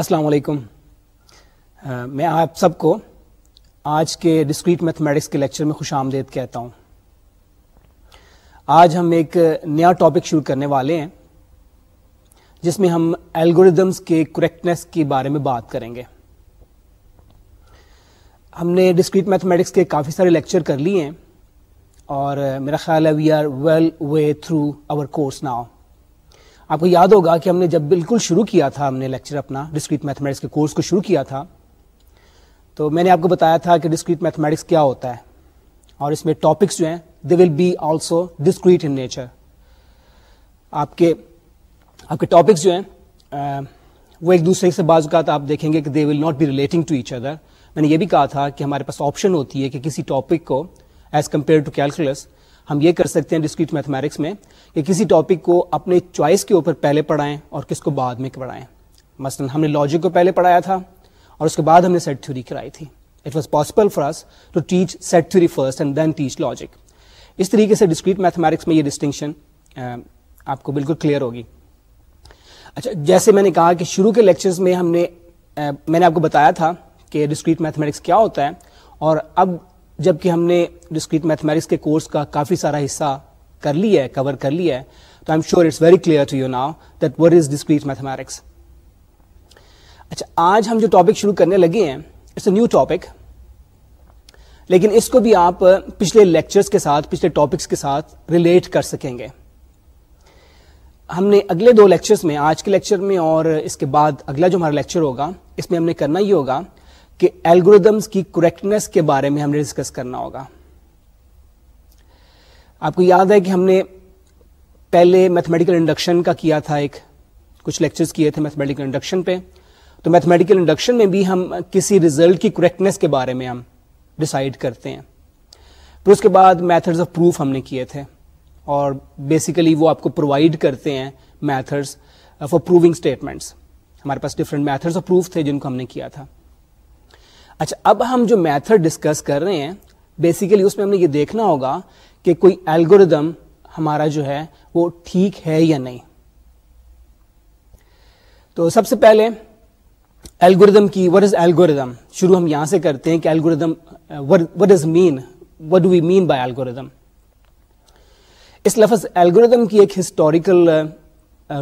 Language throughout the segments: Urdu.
السلام علیکم میں آپ سب کو آج کے ڈسکریٹ میتھمیٹکس کے لیکچر میں خوش آمدید کہتا ہوں آج ہم ایک نیا ٹاپک شروع کرنے والے ہیں جس میں ہم الگوریدمس کے کریکٹنیس کے بارے میں بات کریں گے ہم نے ڈسکریٹ میتھمیٹکس کے کافی سارے لیکچر کر لیے ہیں اور میرا خیال ہے we are well way through over course now آپ کو یاد ہوگا کہ ہم نے جب بالکل شروع کیا تھا ہم نے لیکچر اپنا ڈسکریٹ میتھمیٹکس کے کورس کو شروع کیا تھا تو میں نے آپ کو بتایا تھا کہ ڈسکریٹ میتھمیٹکس کیا ہوتا ہے اور اس میں ٹاپکس جو ہیں they will be also discrete in nature آپ کے آپ کے ٹاپکس جو ہیں وہ ایک دوسرے سے بعض اوقات آپ دیکھیں گے کہ they will not be relating to each other میں نے یہ بھی کہا تھا کہ ہمارے پاس آپشن ہوتی ہے کہ کسی ٹاپک کو ایز کمپیئر ٹو کیلکولس ہم یہ کر سکتے ہیں ڈسکریٹ میتھمیٹکس میں کہ کسی ٹاپک کو اپنے چوائس کے اوپر پہلے پڑھائیں اور کس کو بعد میں پڑھائیں مثلاً ہم نے لاجک کو پہلے پڑھایا تھا اور اس کے بعد ہم نے سیٹ تھیوری کرائی تھی it was possible for to teach set theory first and then teach logic اس طریقے سے ڈسکریٹ میتھمیٹکس میں یہ ڈسٹنکشن آپ کو بالکل کلیئر ہوگی اچھا جیسے میں نے کہا کہ شروع کے لیکچرز میں ہم نے میں نے آپ کو بتایا تھا کہ ڈسکریٹ میتھمیٹکس کیا ہوتا ہے اور اب جبکہ ہم نے ڈسکریٹ میتھمیٹکس کے کورس کا کافی سارا حصہ کر لیا ہے کور کر لیا ہے تو I am sure it's very clear to you now that what is discrete mathematics اچھا آج ہم جو ٹاپک شروع کرنے لگے ہیں اٹس اے نیو ٹاپک لیکن اس کو بھی آپ پچھلے لیکچرز کے ساتھ پچھلے ٹاپکس کے ساتھ ریلیٹ کر سکیں گے ہم نے اگلے دو لیکچرز میں آج کے لیکچر میں اور اس کے بعد اگلا جو ہمارا لیکچر ہوگا اس میں ہم نے کرنا ہی ہوگا کہ الگوریدمس کی کریکٹنیس کے بارے میں ہم نے ڈسکس کرنا ہوگا آپ کو یاد ہے کہ ہم نے پہلے میتھمیٹیکل انڈکشن کا کیا تھا ایک کچھ لیکچرز کیے تھے میتھمیٹیکل انڈکشن پہ تو میتھمیٹیکل انڈکشن میں بھی ہم کسی ریزلٹ کی کریکٹنیس کے بارے میں ہم ڈسائڈ کرتے ہیں پھر اس کے بعد میتھڈز آف پروف ہم نے کیے تھے اور بیسیکلی وہ آپ کو پرووائڈ کرتے ہیں میتھڈز فار پروونگ اسٹیٹمنٹس ہمارے پاس ڈفرنٹ میتھڈس آف پروف تھے جن کو ہم نے کیا تھا اچھا اب ہم جو میتھڈ ڈسکس کر رہے ہیں بیسیکلی اس میں ہم نے یہ دیکھنا ہوگا کہ کوئی الگوریدم ہمارا جو ہے وہ ٹھیک ہے یا نہیں تو سب سے پہلے الگوریدم کی وٹ از الگوریدم شروع ہم یہاں سے کرتے ہیں کہ algorithm what is mean what do we mean by algorithm اس لفظ الگوریدم کی ایک ہسٹوریکل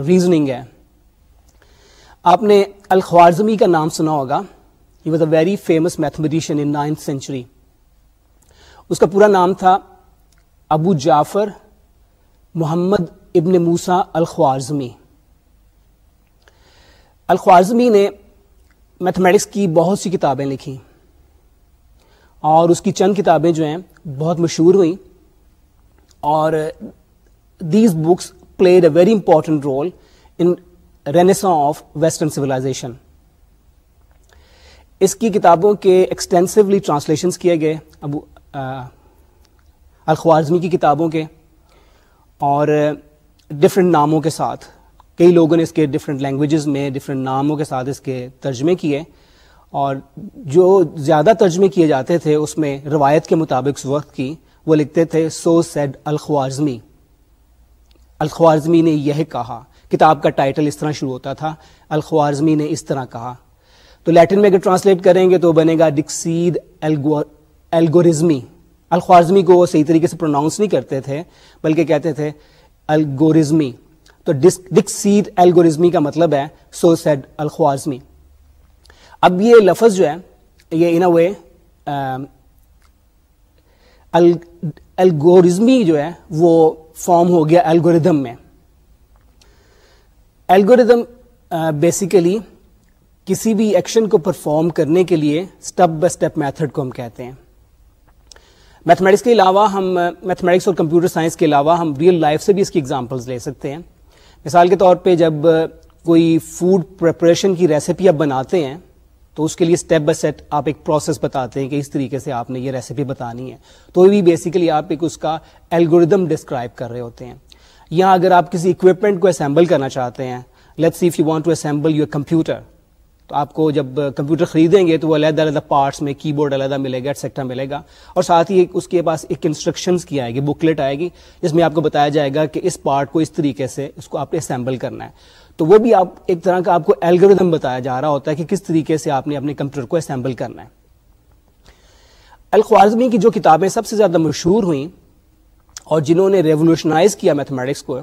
ریزننگ uh, ہے آپ نے الخوارزمی کا نام سنا ہوگا he was a very famous mathematician in ninth century اس کا پورا نام تھا ابو جعفر محمد ابن موسا الخوارزمی الخوارزمی نے میتھمیٹکس کی بہت سی کتابیں لکھی اور اس کی چند کتابیں جو ہیں بہت مشہور ہوئیں اور these books play a very important role in renaissance of western civilization اس کی کتابوں کے ایکسٹینسولی ٹرانسلیشنس کیے گئے ابو الخوارزمی کی کتابوں کے اور ڈفرینٹ ناموں کے ساتھ کئی لوگوں نے اس کے ڈفرینٹ لینگویجز میں ڈفرینٹ ناموں کے ساتھ اس کے ترجمے کیے اور جو زیادہ ترجمے کیے جاتے تھے اس میں روایت کے مطابق اس وقت کی وہ لکھتے تھے سو سیڈ الخوارزمی الخوارزمی نے یہ کہا کتاب کا ٹائٹل اس طرح شروع ہوتا تھا الخوارزمی نے اس طرح کہا تو لیٹن میں اگر ٹرانسلیٹ کریں گے تو بنے گا ڈکسید الخوارزمی کو وہ صحیح طریقے سے پروناؤنس نہیں کرتے تھے بلکہ کہتے تھے الگورزمی تو ڈکسید کا مطلب ہے سو سیڈ الخوارزمی اب یہ لفظ جو ہے یہ ان وے الگورزمی جو ہے وہ فارم ہو گیا الگوریدم میں الگوریدم بیسیکلی کسی بھی ایکشن کو پرفارم کرنے کے لیے اسٹیپ بائی اسٹیپ میتھڈ کو ہم کہتے ہیں میتھمیٹکس کے علاوہ ہم میتھمیٹکس اور کمپیوٹر سائنس کے علاوہ ہم ریئل لائف سے بھی اس کی ایگزامپلس لے سکتے ہیں مثال کے طور پہ جب کوئی فوڈ پریپریشن کی ریسیپی آپ بناتے ہیں تو اس کے لیے اسٹیپ بائی اسٹیپ آپ ایک پروسیس بتاتے ہیں کہ اس طریقے سے آپ نے یہ ریسیپی بتانی ہے تو بھی بیسیکلی آپ ایک اس کا ایلگوریدم ڈسکرائب کر رہے ہوتے ہیں یا اگر آپ کسی اکوپمنٹ کو اسمبل کرنا چاہتے ہیں let's if you want to assemble your computer تو آپ کو جب کمپیوٹر خریدیں گے تو وہ علیحدہ علیحدہ پارٹس میں کی بورڈ علیحدہ ملے گا ایٹسیکٹرا ملے گا اور ساتھ ہی اس کے پاس ایک انسٹرکشنس کی آئے گی بکلیٹ آئے گی جس میں آپ کو بتایا جائے گا کہ اس پارٹ کو اس طریقے سے اس کو آپ نے اسمبل کرنا ہے تو وہ بھی آپ ایک طرح کا آپ کو الگوریدم بتایا جا رہا ہوتا ہے کہ کس طریقے سے آپ نے اپنے کمپیوٹر کو اسمبل کرنا ہے الخوارزمی کی جو کتابیں سب سے زیادہ مشہور ہوئیں اور جنہوں نے ریولیوشنائز کیا میتھمیٹکس کو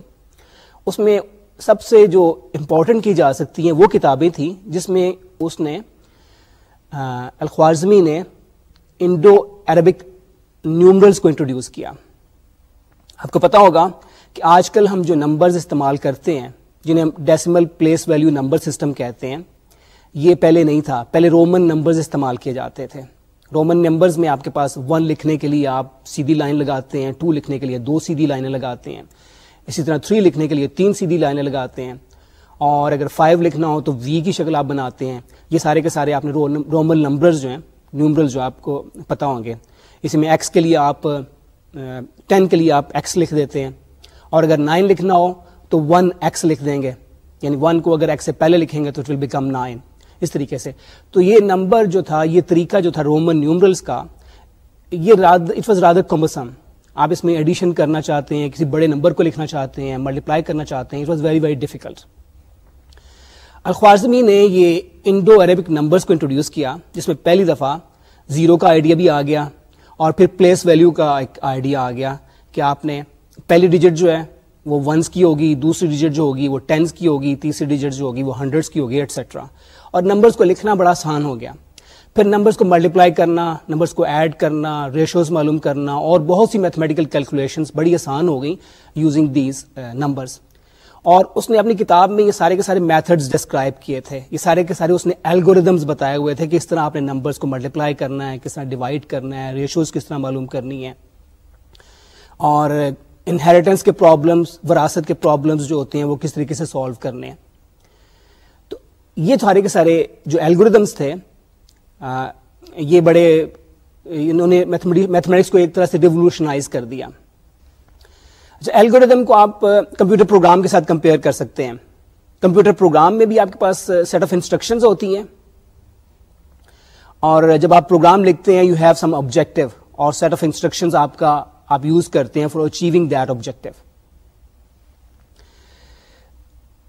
اس میں سب سے جو امپورٹنٹ کی جا سکتی ہیں وہ کتابیں تھیں جس میں اس نے الخوارزمی نے انڈو عربک نیومرلس کو انٹروڈیوس کیا آپ کو پتا ہوگا کہ آج کل ہم جو نمبرز استعمال کرتے ہیں جنہیں ہم decimal place value number system کہتے ہیں یہ پہلے نہیں تھا پہلے رومن نمبرز استعمال کیے جاتے تھے رومن نمبرز میں آپ کے پاس ون لکھنے کے لیے آپ سیدھی لائن لگاتے ہیں ٹو لکھنے کے لیے دو سیدھی لائنیں لگاتے ہیں اسی طرح تھری لکھنے کے لیے تین سیدھی لائنیں لگاتے ہیں اور اگر فائیو لکھنا ہو تو وی کی شکل آپ بناتے ہیں یہ سارے کے سارے آپ نے رومل نمبرز جو ہیں نیومرل جو آپ کو پتا ہوں گے اس میں ایکس کے لیے آپ ٹین کے لیے آپ ایکس لکھ دیتے ہیں اور اگر نائن لکھنا ہو تو ون ایکس لکھ دیں گے یعنی ون کو اگر ایکس سے پہلے لکھیں گے تو اٹ ول بیکم نائن اس طریقے سے تو یہ نمبر جو تھا یہ طریقہ جو تھا رومن نیومرلس کا یہ اٹ واز رادر کمبسم آپ اس میں ایڈیشن کرنا چاہتے ہیں کسی بڑے نمبر کو لکھنا چاہتے ہیں ملٹیپلائی کرنا چاہتے ہیں it was very very difficult al Khwarizmi نے یہ انڈو عربک نمبرس کو انٹروڈیوس کیا جس میں پہلی دفعہ زیرو کا آئیڈیا بھی آ گیا اور پھر پلیس ویلیو کا ایک آئیڈیا آ گیا کہ آپ نے پہلی ڈیجٹ جو ہے وہ ونس کی ہوگی دوسری ڈیجٹ جو ہوگی وہ ٹینس کی ہوگی تیسری ڈیجٹ جو ہوگی وہ ہنڈریڈس کی ہوگی ایٹسٹرا اور نمبرس کو لکھنا بڑا آسان ہو گیا پھر نمبرس کو ملٹیپلائی کرنا نمبرس کو ایڈ کرنا ریشوز معلوم کرنا اور بہت سی میتھمیٹیکل کیلکولیشنس بڑی آسان ہو گئیں یوزنگ دیز نمبرس اور اس نے اپنی کتاب میں یہ سارے کے سارے میتھڈز ڈسکرائب کیے تھے یہ سارے کے سارے اس نے الگوریدمز بتائے ہوئے تھے کہ اس طرح آپ نے نمبرس کو ملٹیپلائی کرنا ہے کس طرح ڈیوائڈ کرنا ہے ریشوز کس طرح معلوم کرنی ہے اور انہیریٹنس کے پرابلمس وراثت کے پرابلمس جو ہوتے ہیں وہ کس طریقے سے سالو کرنے ہیں تو یہ سارے کے سارے جو الگوریدمس تھے یہ بڑے انہوں نے میتھمیٹکس کو ایک طرح سے ریولیوشنائز کر دیا اچھا الگوریدم کو آپ کمپیوٹر پروگرام کے ساتھ کمپیئر کر سکتے ہیں کمپیوٹر پروگرام میں بھی آپ کے پاس سیٹ آف انسٹرکشنز ہوتی ہیں اور جب آپ پروگرام لکھتے ہیں you have some objective or set of instruction آپ کا آپ یوز کرتے ہیں فار اچیونگ دیٹ آبجیکٹو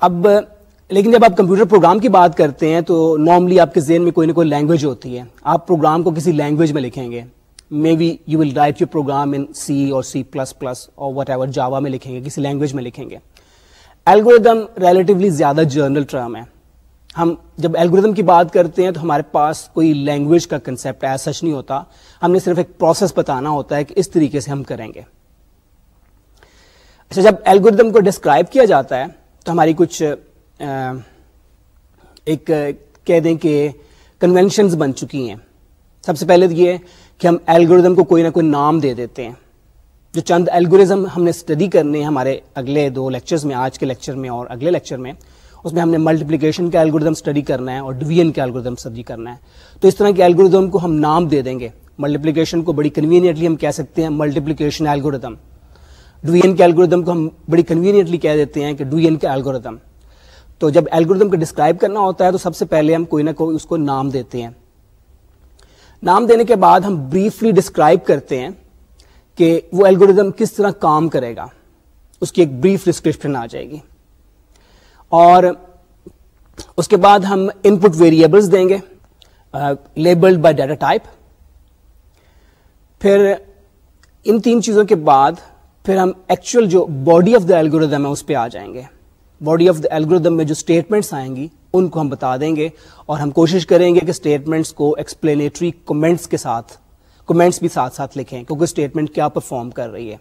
اب لیکن جب آپ کمپیوٹر پروگرام کی بات کرتے ہیں تو نارملی آپ کے ذہن میں کوئی نہ کوئی لینگویج ہوتی ہے آپ پروگرام کو کسی لینگویج میں لکھیں گے may be you will write you program in C or C plus plus or whatever Java میں لکھیں گے کسی لینگویج میں لکھیں گے الگوریدم ریلیٹیولی زیادہ جرنل ٹرم ہے ہم جب الگوریدم کی بات کرتے ہیں تو ہمارے پاس کوئی لینگویج کا کنسپٹ ایسا سچ نہیں ہوتا ہم نے صرف ایک پروسیس بتانا ہوتا ہے کہ اس طریقے سے ہم کریں گے اچھا جب الگوریدم کو ڈسکرائب کیا جاتا ہے تو ہماری کچھ ایک کہہ دیں کہ کنونشنز بن چکی ہیں سب سے پہلے تو یہ کہ ہم الگوریزم کو کوئی نہ کوئی نام دے دیتے ہیں جو چند الگوریزم ہم نے اسٹڈی کرنے ہیں ہمارے اگلے دو لیکچرز میں آج کے لیکچر میں اور اگلے لیکچر میں اس میں ہم نے ملٹیپلیکیشن کا الگوریزم اسٹڈی کرنا ہے اور ڈویژن کا الگوریزم اسٹڈی کرنا ہے تو اس طرح کے الگوریزم کو ہم نام دے دیں گے ملٹیپلیکیشن کو بڑی کنوینئنٹلی ہم کہہ سکتے ہیں ملٹیپلیکیشن الگوریزم ڈویژن کے الگوریزم کو ہم بڑی کنوینئنٹلی کہہ دیتے ہیں کہ ڈویژن کا الگوریزم تو جب الگوریدم کو ڈسکرائب کرنا ہوتا ہے تو سب سے پہلے ہم کوئی نہ کوئی اس کو نام دیتے ہیں نام دینے کے بعد ہم بریفلی ڈسکرائب کرتے ہیں کہ وہ ایلگوریزم کس طرح کام کرے گا اس کی ایک بریف ڈسکرپشن آ جائے گی اور اس کے بعد ہم ان پٹ ویریبلس دیں گے لیبلڈ بائی ڈیٹا ٹائپ پھر ان تین چیزوں کے بعد پھر ہم ایکچوئل جو باڈی آف دا الگوریدم ہے اس پہ آ جائیں گے باڈی آف دا ایلگردم میں جو اسٹیٹمنٹس آئیں گی ان کو ہم بتا دیں گے اور ہم کوشش کریں گے کہ اسٹیٹمنٹس کو ایکسپلینیٹری کومنٹس کے ساتھ کومنٹس بھی ساتھ ساتھ لکھیں کیونکہ اسٹیٹمنٹ کیا پرفارم کر رہی ہے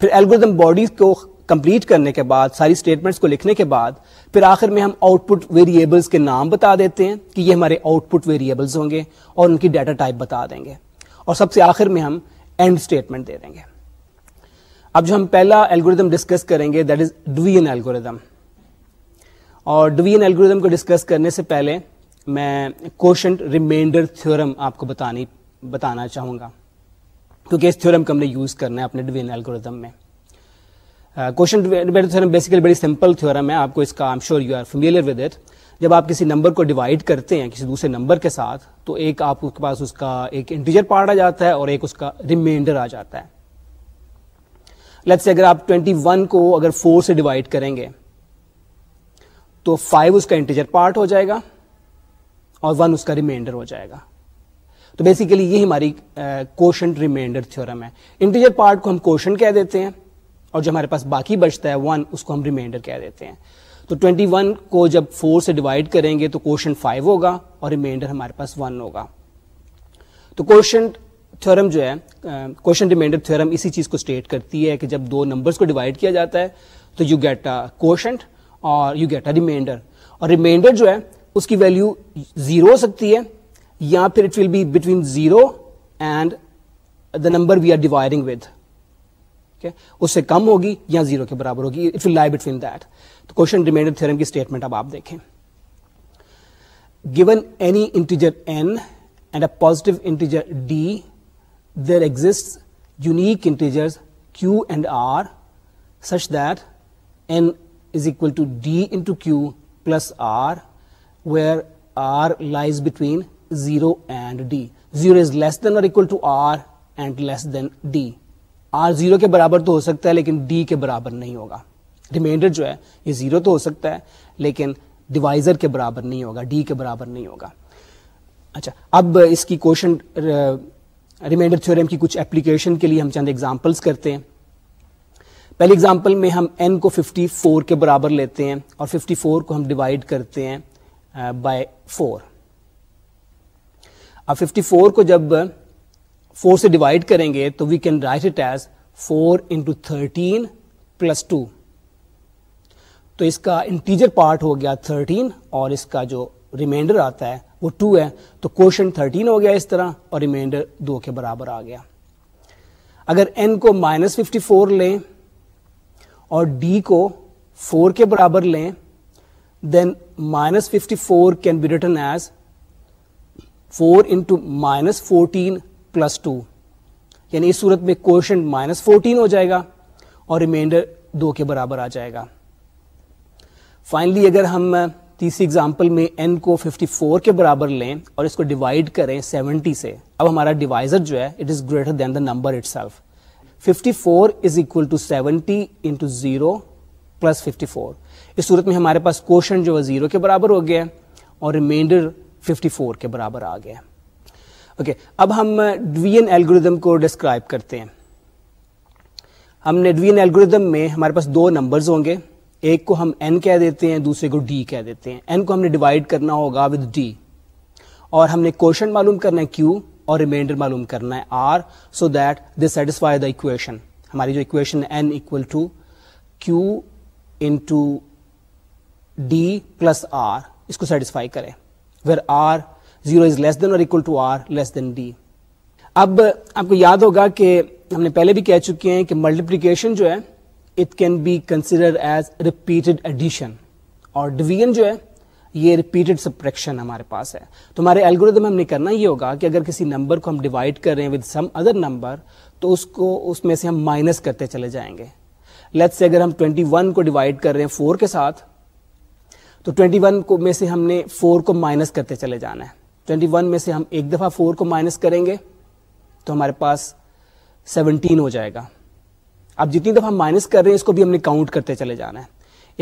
پھر ایلگردم باڈی کو کمپلیٹ کرنے کے بعد ساری اسٹیٹمنٹس کو لکھنے کے بعد پھر آخر میں ہم آؤٹ پٹ ویریبلس کے نام بتا دیتے ہیں کہ یہ ہمارے آؤٹ پٹ ویریبلس ہوں گے اور ان کی ڈیٹا ٹائپ بتا دیں گے اور سب سے آخر میں ہم اینڈ اسٹیٹمنٹ دے دیں گے اب جو ہم پہلا الگوریدم ڈسکس کریں گے دیٹ از ڈوین الگوریدم اور ڈوین الگوریدم کو ڈسکس کرنے سے پہلے میں کوشنٹ ریمائنڈر تھورم آپ کو بتانی بتانا چاہوں گا کیونکہ اس تھیورم کو ہم نے یوز کرنا ہے اپنے ڈوین الگوریدم میں تھیورم بیسیکلی بڑی سمپل تھورم ہے آپ کو اس کا I sure you are familiar with it جب آپ کسی نمبر کو ڈیوائڈ کرتے ہیں کسی دوسرے نمبر کے ساتھ تو ایک آپ کے پاس اس کا ایک انٹیجر پارٹ آ جاتا ہے اور ایک اس کا ریمائنڈر آ جاتا ہے لیٹ سے اگر آپ 21 کو اگر 4 سے ڈیوائڈ کریں گے تو 5 اس کا انٹیجر پارٹ ہو جائے گا اور 1 اس کا ریمائنڈر ہو جائے گا تو بیسیکلی یہ ہماری کوشن ریمائنڈر تھیورم ہے انٹیجر پارٹ کو ہم کوشن کہہ دیتے ہیں اور جو ہمارے پاس باقی بچتا ہے 1 اس کو ہم ریمائنڈر کہہ دیتے ہیں تو 21 کو جب 4 سے ڈیوائڈ کریں گے تو کوشن 5 ہوگا اور ریمائنڈر ہمارے پاس 1 ہوگا تو کوشن جو ہے کوشچن ریمائنڈرم اسی چیز کو اسٹیٹ کرتی ہے کہ جب دو نمبرس کو ڈیوائڈ کیا جاتا ہے تو یو گیٹ اے کوشنٹ اور یو گیٹ اے ریمائنڈر اور ریمائنڈر جو ہے اس کی ویلو زیرو ہو سکتی ہے یا پھر it will be between zero and the number we are dividing with اس سے کم ہوگی یا زیرو کے برابر ہوگی it will lie between that تو ریمائنڈر بٹوینٹ کی اسٹیٹمنٹ اب آپ دیکھیں انٹیجر ڈی کے برابر تو ہو سکتا ہے لیکن ڈی کے برابر نہیں ہوگا ریمائنڈر جو ہے یہ زیرو تو ہو سکتا ہے لیکن ڈیوائزر کے برابر نہیں ہوگا ڈی کے برابر نہیں ہوگا اچھا اب اس کی کوشچن ریمائنڈر تھورم کی کچھ اپلیکیشن کے لیے ہم چند ایگزامپلس کرتے ہیں پہلی ایگزامپل میں ہم این کو 54 کے برابر لیتے ہیں اور 54 کو ہم ڈیوائڈ کرتے ہیں بائی uh, 4 اب 54 کو جب 4 سے ڈیوائڈ کریں گے تو we can write it as 4 into thirteen plus two تو اس کا انٹیجر پارٹ ہو گیا 13 اور اس کا جو ریمائنڈر آتا ہے وہ ٹو ہے تو کوشن تھرٹین ہو گیا اس طرح اور ریمائنڈر دو کے برابر آ گیا اگر این کو مائنس ففٹی فور لیں اور ڈی کو فور کے برابر لیں then minus fifty four can be written as four into minus fourteen plus two یعنی اس صورت میں کوشن مائنس فورٹین ہو جائے گا اور ریمائنڈر دو کے برابر آ جائے گا فائنلی اگر ہم تیسری ایگزامپل میں این کو 54 کے برابر لیں اور اس کو ڈیوائڈ کریں 70 سے اب ہمارا ڈیوائزر جو ہے it is greater than the number itself fifty four is equal to seventy into zero plus fifty four اس صورت میں ہمارے پاس کوشن جو ہے زیرو کے برابر ہو گیا اور ریمائنڈر ففٹی فور کے برابر آ گیا اوکے okay, اب ہم ڈوین این ایلگوریدم کو ڈسکرائب کرتے ہیں ہم نے ڈوین این ایلگوریدم میں ہمارے پاس دو نمبرز ہوں گے ایک کو ہم این کہہ دیتے ہیں دوسرے کو ڈی کہہ دیتے ہیں این کو ہم نے ڈیوائڈ کرنا ہوگا ود ڈی اور ہم نے کوشن معلوم کرنا ہے کیو اور ریمائنڈر معلوم کرنا ہے are so that they satisfy the equation ہماری جو equation equal to Q in D plus R اس کو سیٹسفائی کرے where are zero is less than or equal to r less than d اب آپ کو یاد ہوگا کہ ہم نے پہلے بھی کہہ چکے ہیں کہ ملٹیپلیکیشن جو ہے it can be consider as repeated addition اور ڈویژن جو ہے یہ ریپیٹڈ سپریکشن ہمارے پاس ہے تو ہمارے الگوریدم ہم نے کرنا یہ ہوگا کہ اگر کسی نمبر کو ہم ڈیوائڈ کر رہے ہیں ود سم ادر نمبر تو اس کو اس میں سے ہم مائنس کرتے چلے جائیں گے لیٹ سے اگر ہم 21 ون کو ڈیوائڈ کر رہے ہیں فور کے ساتھ تو 21 ون میں سے ہم نے فور کو مائنس کرتے چلے جانا ہے ٹوینٹی ون میں سے ہم ایک دفعہ فور کو مائنس کریں گے تو ہمارے پاس سیونٹین ہو جائے گا اب جتنی دفعہ ہم مائنس کر رہے ہیں اس کو بھی ہم نے کاؤنٹ کرتے چلے جانا ہے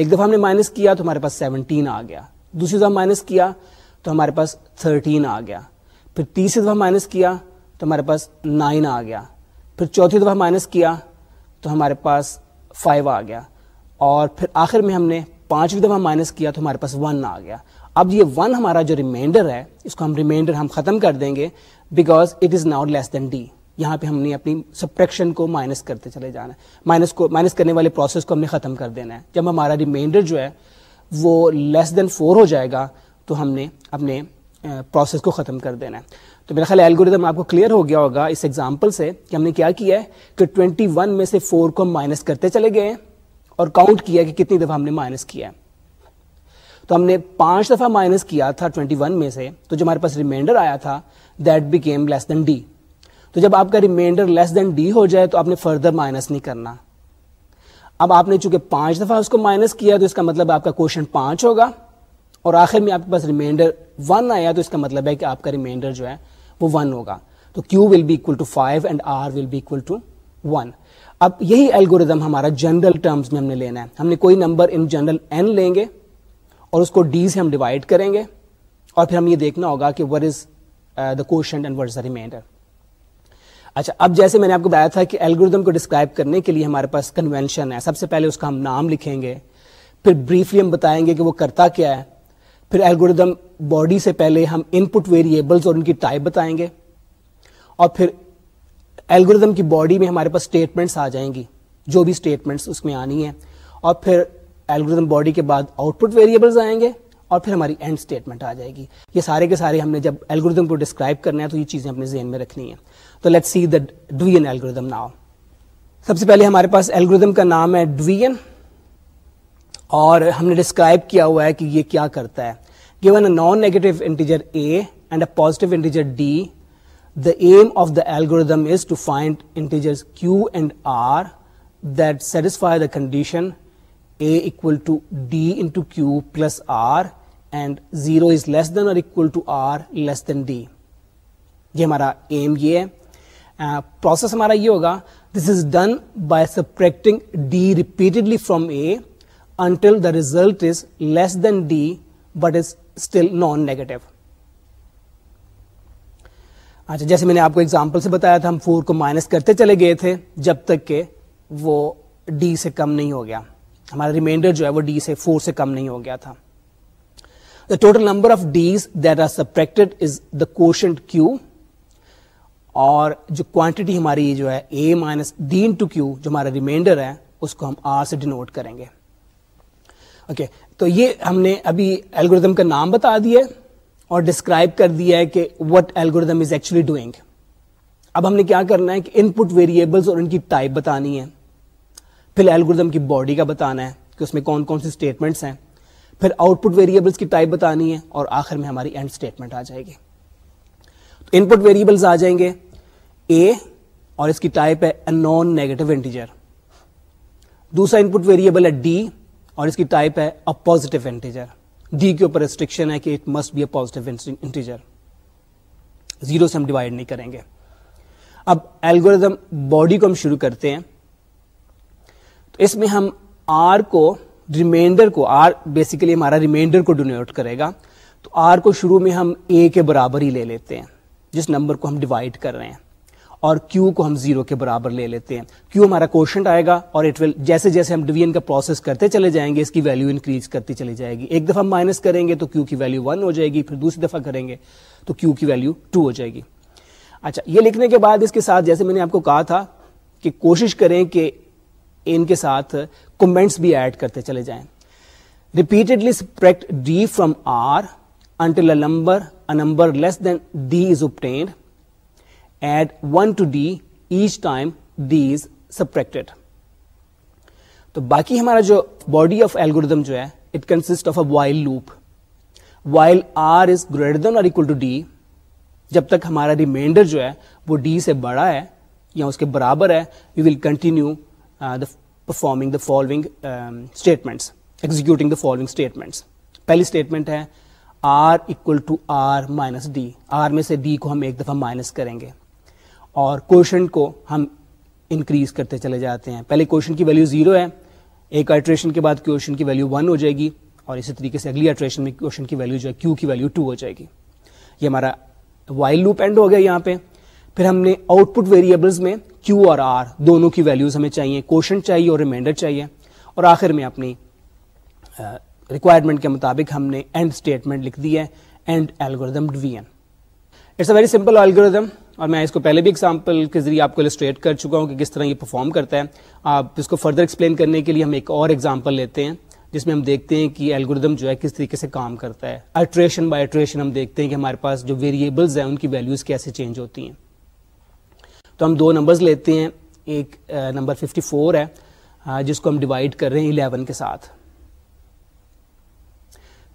ایک دفعہ ہم نے مائنس کیا تو ہمارے پاس سیونٹین آ گیا دوسری دفعہ مائنس کیا تو ہمارے پاس تھرٹین آ گیا پھر تیسری دفعہ مائنس کیا تو ہمارے پاس نائن آ گیا پھر چوتھی دفعہ مائنس کیا تو ہمارے پاس فائیو آ گیا اور پھر آخر میں ہم نے پانچویں دفعہ مائنس کیا تو ہمارے پاس ون آ گیا اب یہ ون ہمارا جو ریمائنڈر ہے اس کو ہم ریمائنڈر ہم ختم کر دیں گے because it is not less than d یہاں پہ ہم نے اپنی سپریکشن کو مائنس کرتے چلے جانا ہے مائنس کو مائنس کرنے والے پروسیس کو ہم نے ختم کر دینا ہے جب ہمارا ریمائنڈر جو ہے وہ لیس دین فور ہو جائے گا تو ہم نے اپنے پروسیس کو ختم کر دینا ہے تو میرا خیال ایل ادھر آپ کو کلیئر ہو گیا ہوگا اس ایگزامپل سے کہ ہم نے کیا کیا ہے کہ ٹوینٹی ون میں سے فور کو ہم مائنس کرتے چلے گئے اور کاؤنٹ کیا کہ کتنی دفعہ ہم نے مائنس کیا ہے تو ہم نے پانچ دفعہ مائنس کیا تھا ٹوینٹی ون میں سے تو جو ہمارے پاس ریمائنڈر آیا تھا that became less than D تو جب آپ کا ریمائنڈر لیس دین ڈی ہو جائے تو آپ نے فردر مائنس نہیں کرنا اب آپ نے چونکہ پانچ دفعہ اس کو مائنس کیا تو اس کا مطلب آپ کا کوشچن پانچ ہوگا اور آخر میں آپ کے پاس ریمائنڈر ون آیا تو اس کا مطلب ہے کہ آپ کا ریمائنڈر جو ہے وہ ون ہوگا تو Q will be equal to five and R will be equal to one اب یہی الگوریزم ہمارا جنرل ٹرمز میں ہم نے لینا ہے ہم نے کوئی نمبر ان جنرل این لیں گے اور اس کو ڈی سے ہم ڈیوائڈ کریں گے اور پھر ہم یہ دیکھنا ہوگا کہ what is the quotient and what the remainder اچھا اب جیسے میں نے آپ کو بتایا تھا کہ ایلگوریدم کو ڈسکرائب کرنے کے لیے ہمارے پاس کنوینشن ہے سب سے پہلے اس کا ہم نام لکھیں گے پھر بریفلی ہم بتائیں گے کہ وہ کرتا کیا ہے پھر ایلگوریدم باڈی سے پہلے ہم ان پٹ ویریبلس اور ان کی ٹائپ بتائیں گے اور پھر ایلگردھم کی باڈی میں ہمارے پاس اسٹیٹمنٹس آ جائیں گی جو بھی اسٹیٹمنٹس اس میں آنی ہے اور پھر ایلگردم باڈی کے بعد آؤٹ پٹ ویریبلس آئیں گے اور پھر ہماری اینڈ اسٹیٹمنٹ آ جائے گی یہ سارے کے سارے ہم نے جب ایلگوریدم کو ڈسکرائب کرنا ہے تو یہ چیزیں اپنے ذہن میں رکھنی ہیں تو let see the division algorithm now سب سے پہلے ہمارے پاس ایلگردم کا نام ہے ڈوین اور ہم نے ڈسکرائب کیا ہوا ہے کہ یہ کیا کرتا ہے given a non negative integer A and a positive integer D the aim of the algorithm is to find integer Q and R that satisfy the condition A equal to D into Q plus R and zero is less than or equal to R less than D یہ ہمارا ایم یہ ہے پروسیس uh, ہمارا یہ ہوگا this is done by subtracting D repeatedly from A until the result is less than D but is still non negative اچھا جیسے میں نے آپ کو ایگزامپل سے بتایا تھا ہم فور کو مائنس کرتے چلے گئے تھے جب تک کہ وہ ڈی سے کم نہیں ہو گیا ہمارا ریمائنڈر جو ہے وہ ڈی سے فور سے کم نہیں ہو گیا تھا the total number of D's that are subtracted is the quotient Q اور جو کوانٹٹی ہماری جو ہے اے مائنس دین ٹو کیو جو ہمارا ریمائنڈر ہے اس کو ہم آر سے ڈینوٹ کریں گے اوکے okay, تو یہ ہم نے ابھی الگوریدم کا نام بتا دیا ہے اور ڈسکرائب کر دیا ہے کہ what algorithm is actually doing اب ہم نے کیا کرنا ہے کہ ان پٹ ویریبلس اور ان کی ٹائپ بتانی ہے پھر الگوریدم کی باڈی کا بتانا ہے کہ اس میں کون کون سی اسٹیٹمنٹس ہیں پھر آؤٹ پٹ ویریبلس کی ٹائپ بتانی ہے اور آخر میں ہماری اینڈ اسٹیٹمنٹ آ جائے گی تو ان پٹ ویریبلس آ جائیں گے اے اور اس کی ٹائپ ہے اے نان نیگیٹو انٹیجر دوسرا ان پٹ ویریبل ہے ڈی اور اس کی ٹائپ ہے اے پوزیٹو انٹیجر ڈی کے اوپر ریسٹرکشن ہے کہ it must be a positive integer zero سے ہم ڈیوائڈ نہیں کریں گے اب الگوریزم باڈی کو ہم شروع کرتے ہیں تو اس میں ہم آر کو ریمائنڈر کو آر بیسیکلی ہمارا ریمائنڈر کو ڈونیٹ کرے گا تو آر کو شروع میں ہم اے کے برابر ہی لے لیتے ہیں جس نمبر کو ہم ڈیوائڈ کر رہے ہیں اور کیو کو ہم زیرو کے برابر لے لیتے ہیں کیو ہمارا کوشنٹ آئے گا اور اٹ ول جیسے جیسے ہم ڈویژن کا پروسیس کرتے چلے جائیں گے اس کی ویلو انکریز کرتی چلی جائے گی ایک دفعہ مائنس کریں گے تو کیو کی ویلو ون ہو جائے گی پھر دوسری دفعہ کریں گے تو کیو کی ویلو ٹو ہو جائے گی اچھا یہ لکھنے کے بعد اس کے ساتھ جیسے میں نے آپ کو کہا تھا کہ کوشش کریں کہ ان کے ساتھ کمنٹس بھی ایڈ کرتے چلے جائیں repeatedly subtract D from R until a number less than D is obtained add one to D each time D is subtracted تو باقی ہمارا جو باڈی آف ایلگوریدم جو ہے it consist of a while loop while R is greater than equal to D جب تک ہمارا ریمائنڈر جو ہے وہ ڈی سے بڑا ہے یا اس کے برابر ہے you will continue the performing the following statements executing the following statements پہلی اسٹیٹمنٹ ہے R equal to R minus D R میں سے ڈی کو ہم ایک دفعہ مائنس کریں گے اور کوشن کو ہم انکریز کرتے چلے جاتے ہیں پہلے کوشن کی ویلیو زیرو ہے ایک آلٹریشن کے بعد کوشن کی ویلیو ون ہو جائے گی اور اسی طریقے سے اگلی آئٹریشن میں کوشن کی ویلو جو ہے کیو کی ویلیو ٹو ہو جائے گی یہ ہمارا وائلڈ لوپ اینڈ ہو گیا یہاں پہ پھر ہم نے آؤٹ پٹ ویریبلز میں کیو اور آر دونوں کی ویلوز ہمیں چاہیے کوشن چاہیے اور ریمائنڈر چاہیے اور آخر میں اپنی ریکوائرمنٹ کے مطابق ہم نے اینڈ اسٹیٹمنٹ لکھ دی ہے and algorithm D N it's a very simple algorithm اور میں اس کو پہلے بھی اگزامپل کے ذریعے آپ کو السٹریٹ کر چکا ہوں کہ کس طرح یہ پرفارم کرتا ہے آپ اس کو فردر ایکسپلین کرنے کے لیے ہم ایک اور ایگزامپل لیتے ہیں جس میں ہم دیکھتے ہیں کہ جو ہے کس طریقے سے کام کرتا ہے الٹریشن بائی الٹریشن ہم دیکھتے ہیں کہ ہمارے پاس جو ویریبلز ہیں ان کی ویلیوز کیسے چینج ہوتی ہیں تو ہم دو نمبرز لیتے ہیں ایک نمبر 54 ہے جس کو ہم ڈیوائڈ کر رہے ہیں 11 کے ساتھ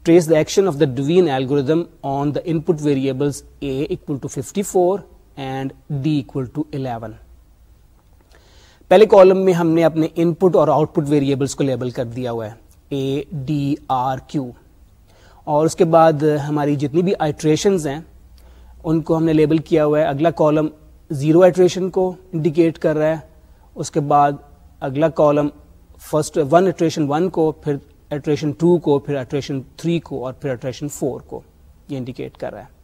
trace the action of the division algorithm on the input A equal to four and D two پہلے کالم میں ہم نے اپنے ان پٹ اور آؤٹ پٹ ویریبلس کو لیبل کر دیا ہوا ہے اے ڈی آر کیو اور اس کے بعد ہماری جتنی بھی آئٹریشن ہیں ان کو ہم نے لیبل کیا ہوا ہے اگلا کالم زیرو آئٹریشن کو انڈیکیٹ کر رہا ہے اس کے بعد اگلا column first one iteration one کو پھر ایٹریشن ٹو کو پھر ایٹریشن تھری کو اور پھر ایٹریشن فور کو یہ انڈیکیٹ کر رہا ہے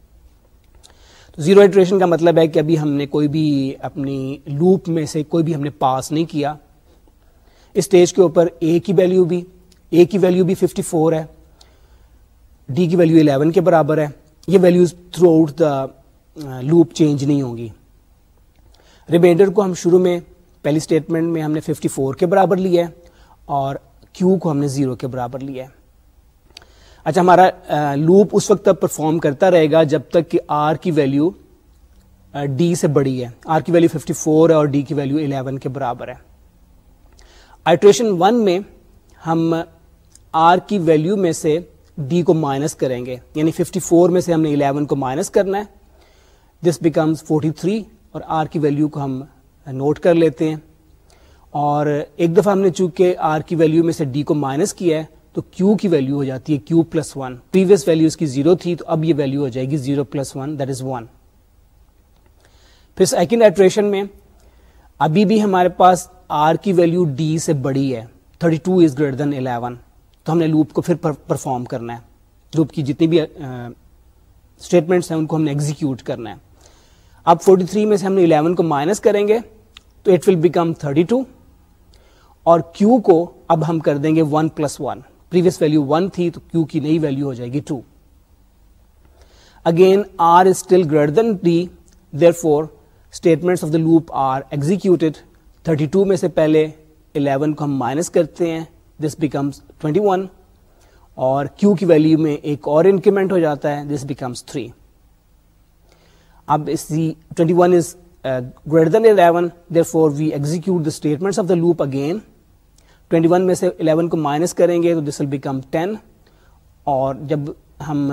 زیرو ایٹریشن کا مطلب ہے کہ ابھی ہم نے کوئی بھی اپنی لوپ میں سے کوئی بھی ہم نے پاس نہیں کیا اسٹیج کے اوپر اے کی ویلو بھی اے کی ویلو بھی 54 ہے ڈی کی ویلو 11 کے برابر ہے یہ values throughout the loop change نہیں ہوں گی ریمائنڈر کو ہم شروع میں پہلی اسٹیٹمنٹ میں ہم نے 54 کے برابر لیا ہے اور کیو کو ہم نے زیرو کے برابر لیا ہے اچھا ہمارا لوپ اس وقت تک پرفارم کرتا رہے گا جب تک کہ آر کی ویلو ڈی سے بڑی ہے آر کی ویلو 54 فور ہے اور ڈی کی ویلو 11 کے برابر ہے آئٹریشن 1 میں ہم آر کی ویلو میں سے ڈی کو مائنس کریں گے یعنی 54 میں سے ہم نے 11 کو مائنس کرنا ہے دس بیکمس 43 اور آر کی ویلو کو ہم نوٹ کر لیتے ہیں اور ایک دفعہ ہم نے چونکہ آر کی ویلو میں سے ڈی کو مائنس کیا ہے تو کیو کی ویلیو ہو جاتی ہے Q plus one previous value اس کی زیرو تھی تو اب یہ ویلیو ہو جائے گی zero plus one that is one پھر سیکنڈ ایٹریشن میں ابھی بھی ہمارے پاس آر کی ویلیو ڈی سے بڑی ہے thirty two is greater than eleven تو ہم نے لوپ کو پھر پرفارم کرنا ہے لوپ کی جتنی بھی اسٹیٹمنٹس ہیں ان کو ہم نے ایگزیکیوٹ کرنا ہے اب فورٹی تھری میں سے ہم نے الیون کو مائنس کریں گے تو it will become thirty two اور کیو کو اب ہم کر دیں گے one plus one previous value تھی تو کیو کی نئی ویلو ہو جائے گی two again R is still greater than D for of the loop R execute thirty two میں سے پہلے الیون کو ہم مائنس کرتے ہیں دس بیکمس ٹوینٹی ون اور کیو کی ویلو میں ایک اور انکریمنٹ ہو جاتا ہے دس بیکمس تھری اب اسی twenty one is greater than eleven therefore we execute the statement of the loop again twenty one میں سے الیون کو مائنس کریں گے تو دس ول بیکم ٹین اور جب ہم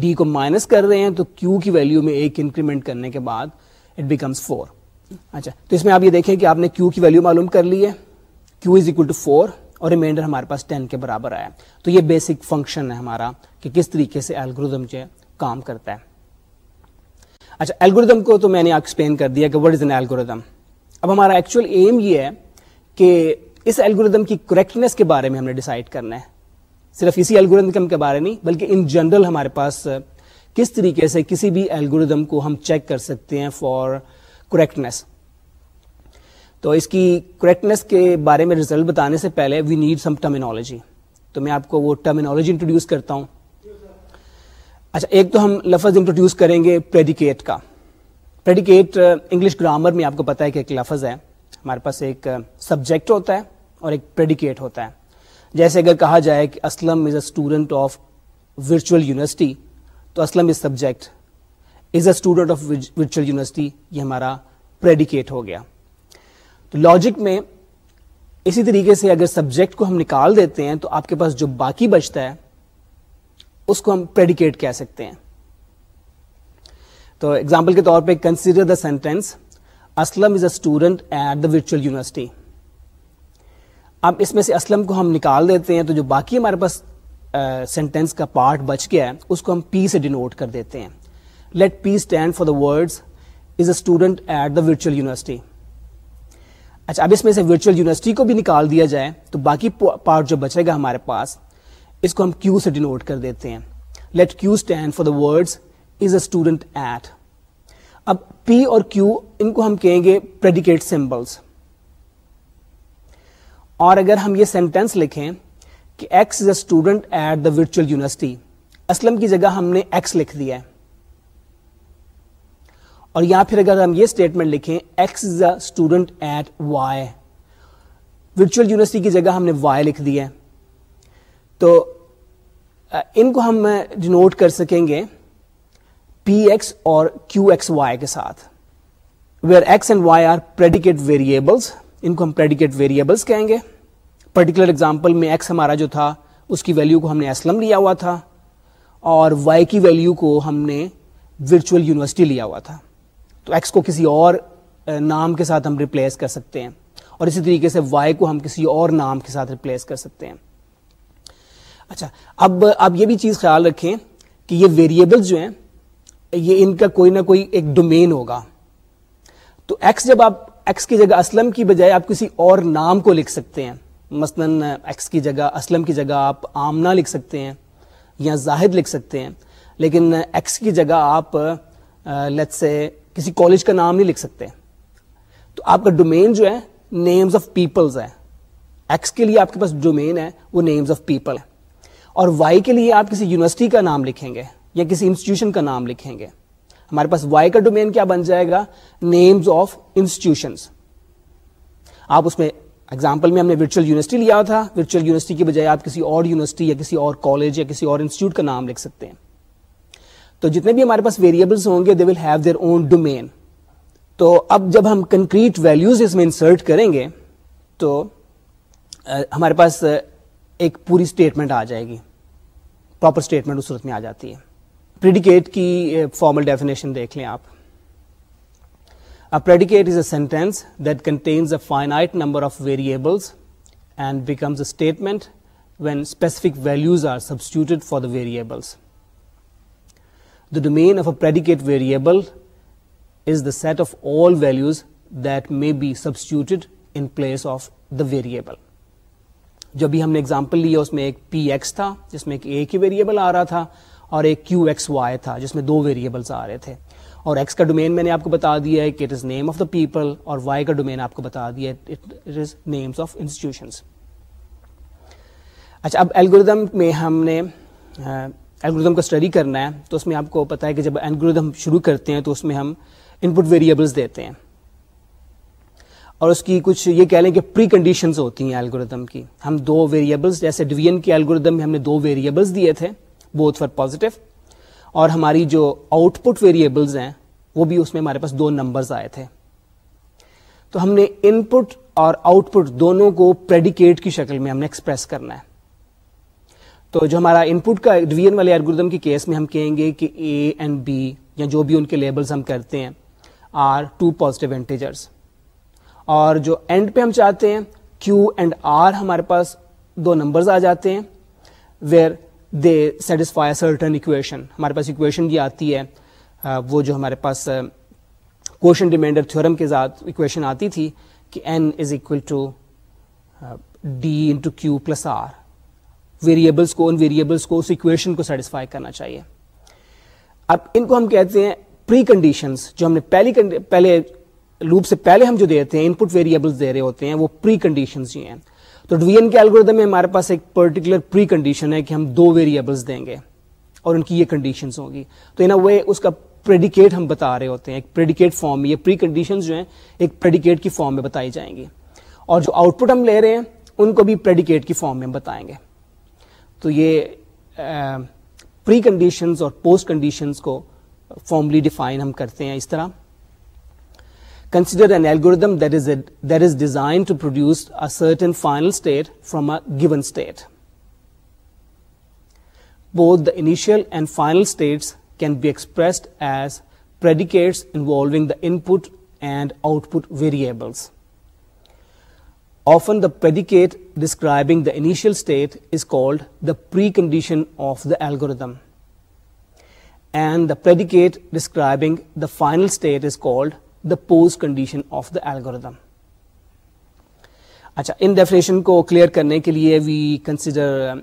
ڈی کو مائنس کر رہے ہیں تو کیو کی ویلو میں ایک انکریمنٹ کرنے کے بعد اٹ بیکمس اچھا تو اس میں آپ یہ دیکھیں کہ آپ نے کیو کی ویلو معلوم کر لی ہے Q is equal to four اور ریمائنڈر ہمارے پاس ٹین کے برابر آیا تو یہ بیسک فنکشن ہے ہمارا کہ کس طریقے سے الگوریدم جو کام کرتا ہے اچھا الگوریدم کو تو میں نے ایکسپلین کر دیا کہ وٹ از این الگوریزم اب ہمارا ایکچوئل ایم یہ ہے کہ اس الگوریدم کی کریکٹنیس کے بارے میں ہم نے ڈیسائڈ کرنا ہے صرف اسی الگوریدم کے بارے نہیں بلکہ ان جنرل ہمارے پاس کس طریقے سے کسی بھی الگوریدم کو ہم چیک کر سکتے ہیں فار کریکٹنیس تو اس کی کریکٹنیس کے بارے میں ریزلٹ بتانے سے پہلے وی نیڈ سم ٹرمینالوجی تو میں آپ کو وہ ٹرمینالوجی انٹروڈیوس کرتا ہوں اچھا ایک تو ہم لفظ انٹروڈیوس کریں گے پریڈیکیٹ کا پریڈیکیٹ انگلش گرامر میں آپ کو پتا ہے کہ ایک لفظ ہے ہمارے پاس ایک سبجیکٹ uh، ہوتا ہے اور ایک پریڈیکیٹ ہوتا ہے جیسے اگر کہا جائے کہ Aslam is a student of Virtual University تو Aslam is subject is a student of Virtual University یہ ہمارا پریڈیکیٹ ہو گیا تو لاجک میں اسی طریقے سے اگر سبجیکٹ کو ہم نکال دیتے ہیں تو آپ کے پاس جو باقی بچتا ہے اس کو ہم پریڈیکیٹ کہہ سکتے ہیں تو ایگزامپل کے طور پہ consider the sentence Aslam is a student at the Virtual University اب اس میں سے اسلم کو ہم نکال دیتے ہیں تو جو باقی ہمارے پاس سینٹینس کا پارٹ بچ گیا ہے اس کو ہم پی سے ڈینوٹ کر دیتے ہیں let P stand for the word is a student at the virtual university اچھا اب اس میں سے ورچوئل یونیورسٹی کو بھی نکال دیا جائے تو باقی پارٹ جو بچے گا ہمارے پاس اس کو ہم کیو سے ڈینوٹ کر دیتے ہیں let Q stand for the words is a student at اب پی اور کیو ان کو ہم کہیں گے پریڈیکیٹ سمبلس اور اگر ہم یہ سینٹینس لکھیں کہ x is a student at the Virtual University Aslam کی جگہ ہم نے ایکس لکھ دیا ہے اور یا پھر اگر ہم یہ اسٹیٹمنٹ لکھیں x is a student at y Virtual University کی جگہ ہم نے وائی لکھ دیا ہے تو ان کو ہم ڈینوٹ کر سکیں گے پی ایکس اور کیو ایکس وائی کے ساتھ where x and y are predicate variables ان کو ہم پریڈیکیٹ ویریبلس کہیں گے پرٹیکولر ایگزامپل میں ایکس ہمارا جو تھا اس کی ویلو کو ہم نے اسلم لیا ہوا تھا اور وائی کی ویلو کو ہم نے ورچوئل یونیورسٹی لیا ہوا تھا تو ایکس کو کسی اور نام کے ساتھ ہم ریپلیس کر سکتے ہیں اور اسی طریقے سے وائی کو ہم کسی اور نام کے ساتھ ریپلیس کر سکتے ہیں اچھا اب آپ یہ بھی چیز خیال رکھیں کہ یہ ویریبل جو ہیں یہ ان کا کوئی نہ کوئی ایک ڈومین ہوگا تو ایکس جب آپ ایکس کی جگہ اسلم کی بجائے آپ کسی اور نام کو لکھ سکتے ہیں مثلا ایکس کی جگہ اسلم کی جگہ آپ آمنا لکھ سکتے ہیں یا زاہد لکھ سکتے ہیں لیکن ایکس کی جگہ آپ لیٹ سے کسی کالج کا نام نہیں لکھ سکتے تو آپ کا ڈومین جو ہے نیمز آف پیپلز ہے ایکس کے لیے آپ کے پاس ڈومین ہے وہ نیمز آف پیپل ہے اور وائی کے لیے آپ کسی یونیورسٹی کا نام لکھیں گے یا کسی انسٹیٹیوشن کا نام لکھیں گے ہمارے پاس وائی کا ڈومین کیا بن جائے گا نیمز آف انسٹیٹیوشنس آپ اس میں اگزامپل میں ہم نے ورچوئل یونیورسٹی لیا تھا ورچوئل یونیورسٹی کی بجائے آپ کسی اور یونیورسٹی یا کسی اور کالج یا کسی اور انسٹیٹیوٹ کا نام لکھ سکتے ہیں تو جتنے بھی ہمارے پاس ویریبلس ہوں گے they will have their own domain تو اب جب ہم کنکریٹ ویلوز اس میں انسرٹ کریں گے تو ہمارے پاس ایک پوری اسٹیٹمنٹ آ جائے گی پراپر اسٹیٹمنٹ اس صورت میں آ جاتی ہے پریڈیکیٹ کی فارمل ڈیفینیشن دیکھ لیں آپ predicate is a sentence that contains a finite number of variables and becomes a statement when specific values are substituted for the variables the domain of a predicate variable is the set of all values that may be substituted in place of the variable جو بھی ہم نے اگزامپل لیا اس میں ایک پی ایکس تھا جس میں ایک اے کی ویریبل آ رہا تھا اور ایک کیو ایکس وائی تھا جس میں دو ویریبلس آ رہے تھے اور ایکس کا ڈومین میں نے آپ کو بتا دیا ہے کہ it is name of the people اور وائی کا ڈومین آپ کو بتا دیا نیمس آف اچھا اب الگوریدم میں ہم نے الگوریدم کو اسٹڈی کرنا ہے تو اس میں آپ کو پتا ہے کہ جب الگوریدم شروع کرتے ہیں تو اس میں ہم ان پٹ ویریبلس دیتے ہیں اور اس کی کچھ یہ کہہ لیں کہ پری کنڈیشنز ہوتی ہیں الگوریدم کی ہم دو ویریبلس جیسے ڈویژن کے الگوریدم میں ہم نے دو ویریبلس دیے تھے بوتھ فار پوزیٹو اور ہماری جو آؤٹ پٹ ویریبلز ہیں وہ بھی اس میں ہمارے پاس دو نمبرز آئے تھے تو ہم نے ان پٹ اور آؤٹ پٹ دونوں کو پریڈیکیٹ کی شکل میں ہم نے ایکسپریس کرنا ہے تو جو ہمارا ان پٹ کا ڈویژن والے کیس میں ہم کہیں گے کہ اے اینڈ بی یا جو بھی ان کے لیبلز ہم کرتے ہیں آر ٹو پازیٹیو انٹیجرز اور جو اینڈ پہ ہم چاہتے ہیں کیو اینڈ آر ہمارے پاس دو نمبرز آ جاتے ہیں where they satisfy certain equation ہمارے پاس اکویشن بھی آتی ہے وہ جو ہمارے پاس کوشن ڈیمینڈر تھورم کے ساتھ اکویشن آتی تھی کہ N is equal to D into Q plus R variables کو ان ویریبلس کو اس اکویشن کو سیٹسفائی کرنا چاہیے اب ان کو ہم کہتے ہیں پری کنڈیشنز جو ہم نے پہلی پہلے لوپ سے پہلے ہم جو دیتے ہیں ان پٹ ویریبلس دے رہے ہوتے ہیں وہ پری کنڈیشنز ہی ہیں تو ڈویژن کے الگوریدم میں ہمارے پاس ایک پرٹیکولر پری کنڈیشن ہے کہ ہم دو ویریبلس دیں گے اور ان کی یہ کنڈیشنز ہوں گی تو ان اے وے اس کا پریڈیکیٹ ہم بتا رہے ہوتے ہیں ایک پریڈیکیٹ فارم میں یہ پری کنڈیشنز جو ہیں ایک پریڈیکیٹ کی فارم میں بتائی جائیں گی اور جو آؤٹ پٹ ہم لے رہے ہیں ان کو بھی پریڈیکیٹ کی فارم میں ہم بتائیں گے تو یہ پری کنڈیشنز اور پوسٹ کنڈیشنز کو فارملی ڈیفائن ہم کرتے ہیں اس طرح Consider an algorithm that is designed to produce a certain final state from a given state. Both the initial and final states can be expressed as predicates involving the input and output variables. Often the predicate describing the initial state is called the precondition of the algorithm, and the predicate describing the final state is called postcondition of the guard اچھا ان ڈیفینیشن کو کلیئر کرنے کے لیے وی کنسیڈر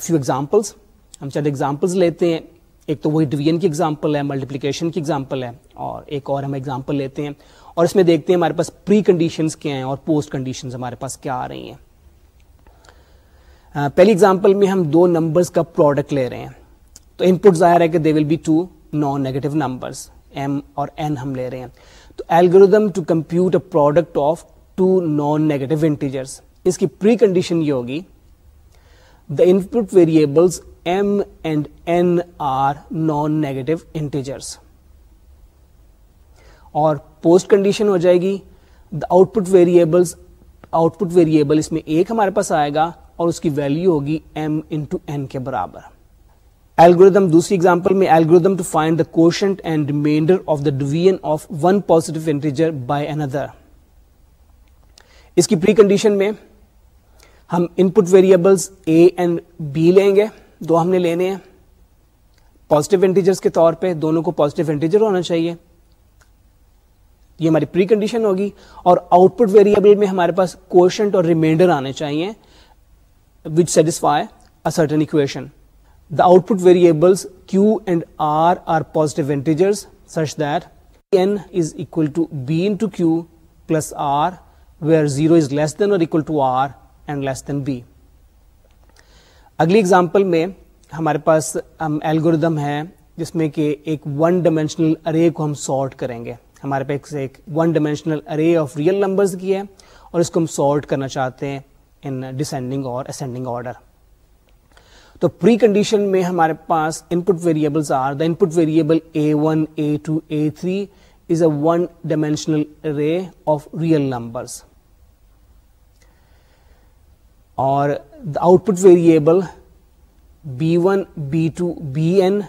فیو ایگزامپلس ہم چند ایگزامپلس لیتے ہیں ایک تو وہی ڈویژن کی ایگزامپل ہے ملٹیپلیکیشن کی ایگزامپل ہے اور ایک اور ہم ایگزامپل لیتے ہیں اور اس میں دیکھتے ہیں ہمارے پاس پری کنڈیشن کیا ہیں اور پوسٹ کنڈیشنز ہمارے پاس کیا آ رہی ہیں پہلی ایگزامپل میں ہم دو نمبرز کا پروڈکٹ لے رہے ہیں تو ان پٹ ظاہر ہے کہ they will be two non negative numbers M اور این ہم لے رہے ہیں تو algorithm to compute a product of two non negative integers اس کی پری کنڈیشن یہ ہوگی the input variables M and N are non negative integers اور پوسٹ کنڈیشن ہو جائے گی the output variables output variable اس میں ایک ہمارے پاس آئے گا اور اس کی ویلیو ہوگی ایم انٹو این کے برابر میں گے دو ہم نے لینے انٹیجرس کے طور پہ دونوں کو انٹیجر ہونا چاہیے یہ ہماری پری کنڈیشن ہوگی اور آؤٹ پٹ ویریبل میں ہمارے پاس کوشن اور ریمائنڈر آنے چاہیے which satisfy certain equation the output variable q and r r pose such then is equal to بیو کی اگلی اگزامپل میں ہمارے پاس ہم ایلگوردم ہے جس میں کہ ایک ون ڈائمینشنل ارے کو ہم سارٹ کریں گے ہمارے پاس ایک one dimensional array of real numbers کی ہے اور اس کو ہم سارٹ کرنا چاہتے ہیں ان ڈسینڈنگ اور اسینڈنگ آرڈر تو پری کنڈیشن میں ہمارے پاس input variables are the put variable A one A two A three is a one dimensional array of real numbers اور the output variable B one B two B N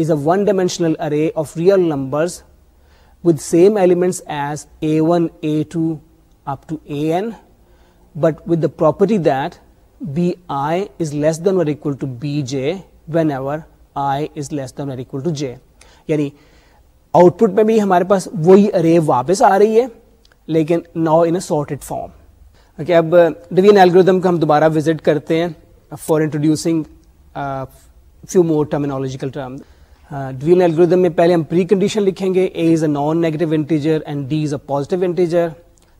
is a one dimensional array of real numbers with same elements as A one A two up to A N but with the property that b i is less than or equal to b j whenever i is less than or equal to جے یعنی آؤٹ پٹ میں بھی ہمارے پاس وہی ارے واپس آ رہی ہے لیکن now in a sorted form okay اب ڈوین ایلگردم کا ہم دوبارہ وزٹ کرتے ہیں for introducing few more terminological term division algorithm میں پہلے ہم پری کنڈیشن لکھیں گے A is a non negative integer and D is a positive integer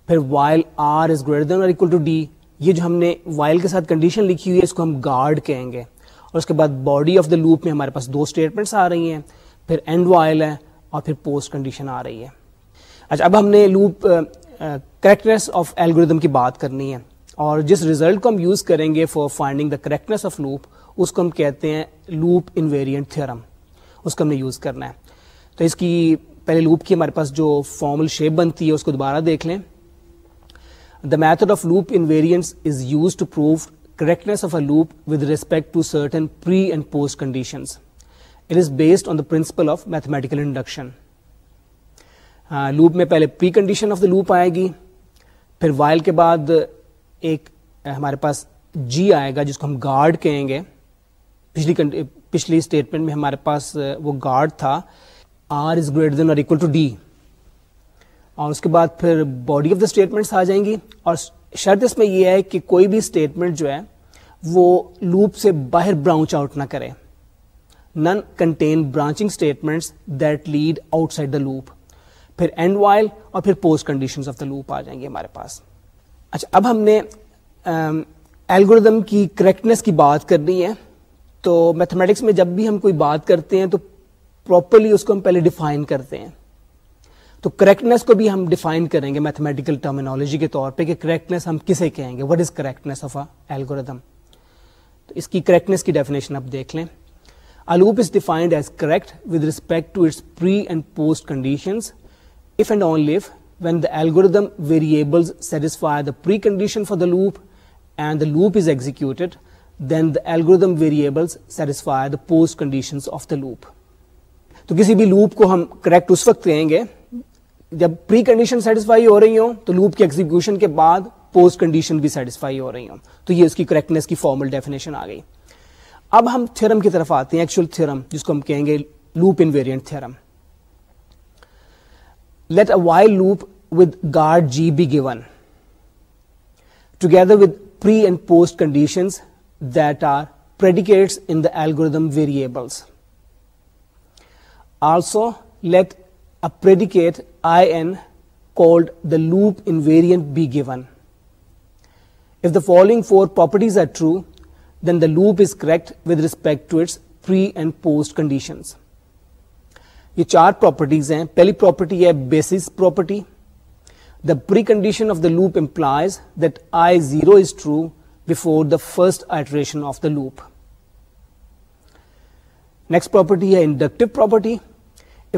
پھر while R is greater than or equal to D یہ جو ہم نے وائل کے ساتھ کنڈیشن لکھی ہوئی ہے اس کو ہم گارڈ کہیں گے اور اس کے بعد باڈی آف دا لوپ میں ہمارے پاس دو اسٹیٹمنٹس آ رہی ہیں پھر اینڈ وائل ہے اور پھر پوسٹ کنڈیشن آ رہی ہے اچھا اب ہم نے لوپ کریکٹنیس آف ایلگوریدم کی بات کرنی ہے اور جس ریزلٹ کو ہم یوز کریں گے for finding the correctness of loop اس کو ہم کہتے ہیں لوپ ان ویریئنٹ تھیئرم اس کو ہم نے یوز کرنا ہے تو اس کی پہلے لوپ کی ہمارے پاس جو فارمل شیپ بنتی ہے اس کو دوبارہ دیکھ لیں the method of loop invariant prove correctness of a loop with respect to certain pre and post condition it is based on the principle of mathematical induction loop میں پہلے precondition of the loop آئے گی پھر وائل کے بعد ایک ہمارے پاس جی آئے گا جس کو ہم گارڈ کہیں گے پچھلی پچھلی اسٹیٹمنٹ میں ہمارے پاس وہ گارڈ تھا are is greater than or equal to D اور اس کے بعد پھر باڈی آف دا اسٹیٹمنٹس آ جائیں گی اور شرط اس میں یہ ہے کہ کوئی بھی اسٹیٹمنٹ جو ہے وہ لوپ سے باہر براؤنچ آؤٹ نہ کرے none contain branching statements that lead outside the loop پھر اینڈ وائل اور پھر postconditions of the loop آ جائیں گے ہمارے پاس اچھا اب ہم نے الگوریدم کی کریکٹنیس کی بات کرنی ہے تو میتھمیٹکس میں جب بھی ہم کوئی بات کرتے ہیں تو پراپرلی اس کو ہم پہلے ڈیفائن کرتے ہیں تو کریکٹنیس کو بھی ہم ڈیفائن کریں گے میتھمیٹیکل ٹرمینالوجی کے طور پہ کہ کریکٹنیس ہم کسے کہیں گے what is correctness of a algorithm تو اس کی کریکٹنیس کی ڈیفینیشن آپ دیکھ لیں a loop is defined as correct with respect to its pre and postconditions if and only if when the algorithm variables satisfy the precondition for the loop and the loop is executed then the algorithm variables satisfy the postconditions of the loop تو کسی بھی لوپ کو ہم کریکٹ اس وقت کہیں گے جب پری کنڈیشن سیٹسفائی ہو رہی ہوں تو لوپ کے ایگزیکشن کے بعد پوسٹ کنڈیشن بھی سیٹسفائی ہو رہی ہوں تو یہ اس کی کریکٹنیس کی فارمل ڈیفینیشن آ گئی اب ہم تھرم کی طرف آتے ہیں ایکچوئل تھرم جس کو ہم کہیں گے loop theorem let loop with guard G be given together with pre and post condition that are predicates in the algorithm variables also let a predicate called the loop invariant be given. If the following four properties are true, then the loop is correct with respect to its pre and post conditions. یہ چار پراپرٹیز ہیں پہلی پراپرٹی ہے basis property the precondition of the loop implies I zero is true before the first iteration of the loop next property ہے inductive property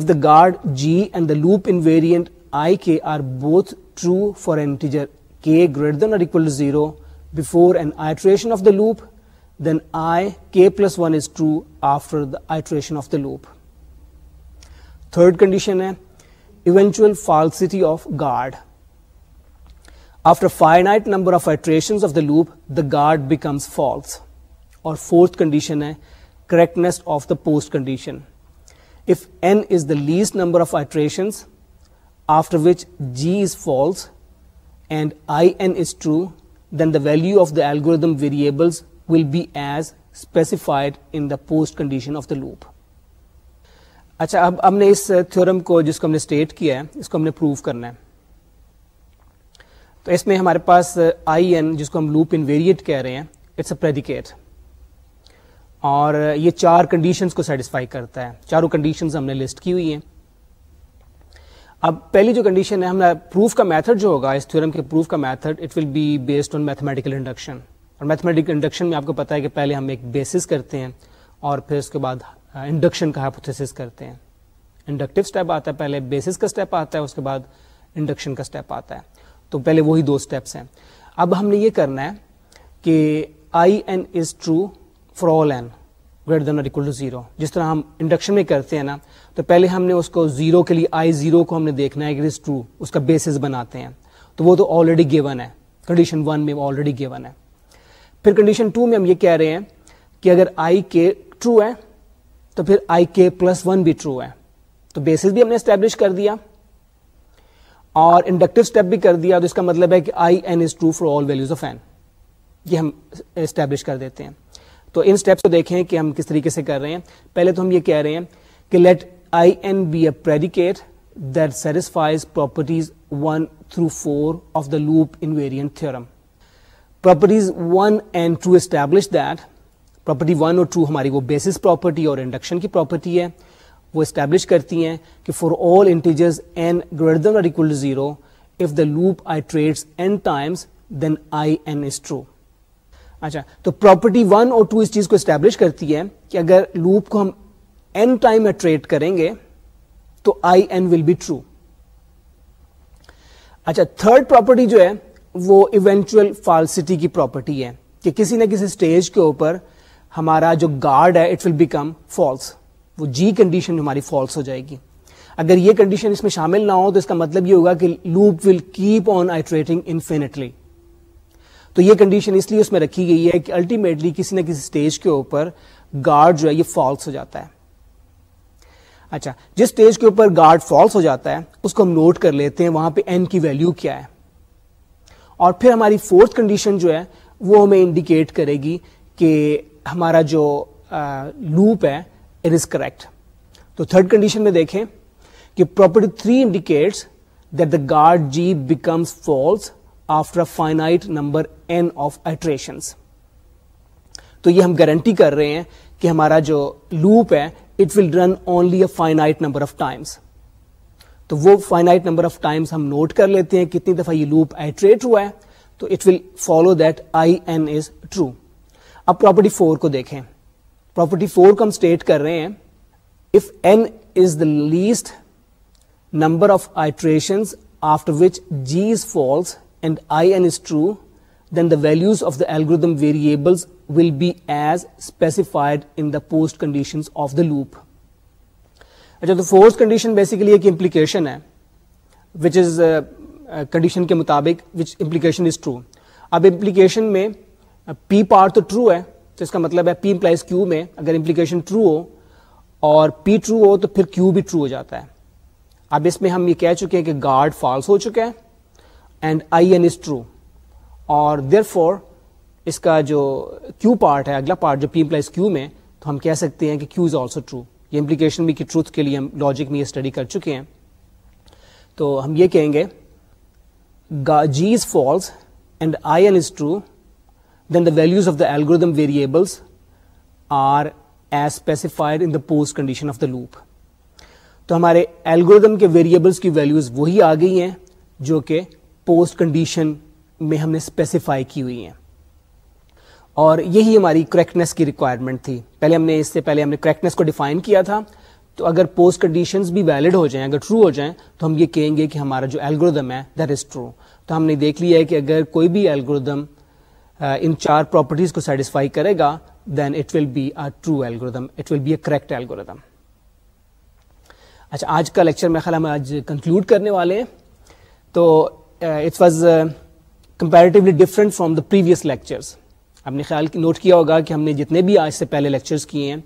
the guard G and the loop invariant I K are both true فارٹیجرو iteration of the loop then I true after iteration of the loop third condition ہے loop the guard becomes false اور فورتھ کنڈیشن ہے correctness of the postcondition least number of iteration after which G is false and I N is true then the value of the guard postcondition of the loop اچھا اب ہم نے اس تھیورم کو جس کو ہم نے اسٹیٹ کیا ہے اس کو ہم نے پروو کرنا ہے تو اس میں ہمارے پاس آئی این جس کو ہم لوپ ان ویریئٹ کہہ رہے ہیں اٹس اےڈیکیٹ اور یہ چار کنڈیشنز کو سیٹسفائی کرتا ہے چاروں کنڈیشنز ہم نے لسٹ کی ہوئی ہیں اب پہلی جو کنڈیشن ہے ہمارا پروف کا میتھڈ جو ہوگا اس تھیورم کے پروف کا method it will be based on mathematical induction اور میتھمیٹیکل انڈکشن میں آپ کو پتا ہے کہ پہلے ہم ایک بیسس کرتے ہیں اور پھر اس کے بعد انڈکشن کا کرتے ہیں انڈکٹیو اسٹیپ آتا ہے پہلے بیسس کا اسٹیپ آتا ہے اس کے بعد انڈکشن کا اسٹیپ آتا ہے تو پہلے وہی دو اسٹیپس ہیں اب ہم نے یہ کرنا ہے کہ I n is true for all n greater than equal to zero جس طرح ہم انڈکشن میں کرتے ہیں نا تو پہلے ہم نے اس کو زیرو کے لیے آئی زیرو کو ہم نے دیکھنا ہے از ٹرو اس کا بیسز بناتے ہیں تو وہ تو آلریڈی گیون ہے کنڈیشن ون میں آلریڈی گیون ہے پھر کنڈیشن ٹو میں ہم یہ کہہ رہے ہیں کہ اگر آئی کے ٹرو ہے تو پھر آئی کے پلس ون بھی ٹرو ہے تو بیسز بھی ہم نے اسٹیبلش کر دیا اور انڈکٹیو اسٹیپ بھی کر دیا تو اس کا مطلب ہے کہ I n is true for all values of n یہ ہم اسٹیبلش کر دیتے ہیں تو ان اسٹیپس کو دیکھیں کہ ہم کس طریقے سے کر رہے ہیں پہلے تو ہم یہ کہہ رہے ہیں کہ let I n be a predicate that satisfies properties one through four of the loop theorem properties one and two establish that property one اور ٹو ہماری وہ بیسس پراپرٹی اور انڈکشن کی پراپرٹی ہے وہ اسٹیبلش کرتی ہیں کہ for all n greater equal to zero if the loop I iterates n times then I n is true اچھا تو پراپرٹی ون اور ٹو اس چیز کو اسٹیبلش کرتی ہے کہ اگر لوپ کو ہم این ٹائم ٹریٹ کریں گے تو I n will be true اچھا تھرڈ پراپرٹی جو ہے وہ ایونچوئل فالسٹی کی پراپرٹی ہے کہ کسی نہ کسی اسٹیج کے اوپر ہمارا جو گارڈ ہے اٹ ول بیکم فالس وہ جی کنڈیشن ہماری فالس ہو جائے گی اگر یہ کنڈیشن اس میں شامل نہ ہو تو اس کا مطلب یہ ہوگا کہ loop will keep on iterating infinitely تو یہ کنڈیشن اس لیے اس میں رکھی گئی ہے کہ الٹیمیٹلی کسی نہ کسی اسٹیج کے اوپر گارڈ جو ہے یہ فالس ہو جاتا ہے اچھا جس اسٹیج کے اوپر گارڈ فالس ہو جاتا ہے اس کو ہم نوٹ کر لیتے ہیں وہاں پہ این کی ویلو کیا ہے اور پھر ہماری فورتھ کنڈیشن جو ہے وہ ہمیں انڈیکیٹ کرے گی کہ ہمارا جو لوپ ہے اٹ از کریکٹ تو تھرڈ کنڈیشن میں دیکھیں کہ property three indicates that the guard G becomes false after finite number of تو یہ ہم گارنٹی کر رہے ہیں کہ ہمارا جو لوپ ہے it will run only a finite number of times تو وہ فائنائٹ نمبر آف ٹائمس ہم نوٹ کر لیتے ہیں کتنی دفعہ یہ لوپ ایٹریٹ ہوا ہے تو it will follow that I n is true اب پراپرٹی فور کو دیکھیں پراپرٹی فور کو ہم اسٹیٹ کر رہے ہیں if n is the least number of iteration after which g is false i and is true then the values of the algorithm will be as specified in the post condition of the loop اچھا تو فورس کنڈیشن بیسیکلی ایک امپلیکیشن ہے وچ از کنڈیشن کے مطابق وچ امپلیکیشن از ٹرو اب امپلیکیشن میں پی uh, پارٹ تو ٹرو ہے تو اس کا مطلب ہے پی امپلائز کیو میں اگر امپلیکیشن ٹرو ہو اور پی ٹرو ہو تو پھر کیو بھی ٹرو ہو جاتا ہے اب اس میں ہم یہ کہہ چکے ہیں کہ گارڈ فالس ہو چکا ہے and I n is true اور دیر فور اس کا جو کیو پارٹ ہے اگلا پارٹ جو پی امپلائز کیو میں تو ہم کہہ سکتے ہیں کہ کیو از آلسو ٹرو یہ امپلیکیشن بھی کہ ٹروتھ کے لیے ہم لاجک میں یہ اسٹڈی کر چکے ہیں تو ہم یہ کہیں گے g is false and i n is true then the values of the algorithm variables are as specified in the pose condition of the loop تو ہمارے ایلگردم کے ویریبلس کی ویلوز وہی آ گئی ہیں جو کہ پوسٹ کنڈیشن میں ہم نے اسپیسیفائی کی ہوئی ہیں اور یہی ہماری کریکٹنیس کی ریکوائرمنٹ تھی پہلے ہم نے اس سے پہلے ہم نے کریکٹنیس کو ڈیفائن کیا تھا تو اگر پوسٹ کنڈیشنز بھی ویلڈ ہو جائیں اگر ٹرو ہو جائیں تو ہم یہ کہیں گے کہ ہمارا جو الگوریدم ہے دیٹ از ٹرو تو ہم نے دیکھ لیا ہے کہ اگر کوئی بھی الگوریدم ان چار پراپرٹیز کو سیٹسفائی کرے گا then it will be a true algorithm it will be a correct algorithm اچھا آج کا لیکچر میں خیال ہم آج کنکلوڈ کرنے والے ہیں تو it was comparatively different from the previous lectures نے خیال نوٹ کیا ہوگا کہ ہم نے جتنے بھی آج سے پہلے لیکچرز کیے ہیں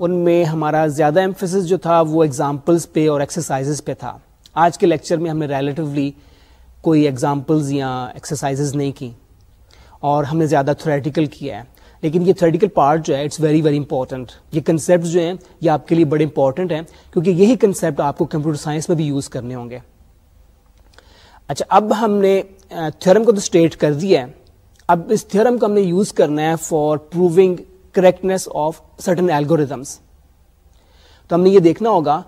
ان میں ہمارا زیادہ امفیسز جو تھا وہ ایگزامپلس پہ اور ایکسرسائزز پہ تھا آج کے لیکچر میں ہم نے ریلیٹیولی کوئی ایگزامپلز یا ایکسرسائزز نہیں کی اور ہم نے زیادہ تھریٹیکل کیا ہے لیکن یہ تھریٹیکل پارٹ جو ہے اٹس ویری ویری امپورٹنٹ یہ کنسیپٹ جو ہیں یہ آپ کے لیے بڑے امپورٹنٹ ہیں کیونکہ یہی کنسیپٹ آپ کو کمپیوٹر سائنس میں بھی یوز کرنے ہوں گے اچھا اب ہم نے تھیورم کو تو اسٹیٹ کر دیا ہے اب اس تھیورم کو ہم نے یوز کرنا ہے for proving correctness of certain algorithms تو ہم نے یہ دیکھنا ہوگا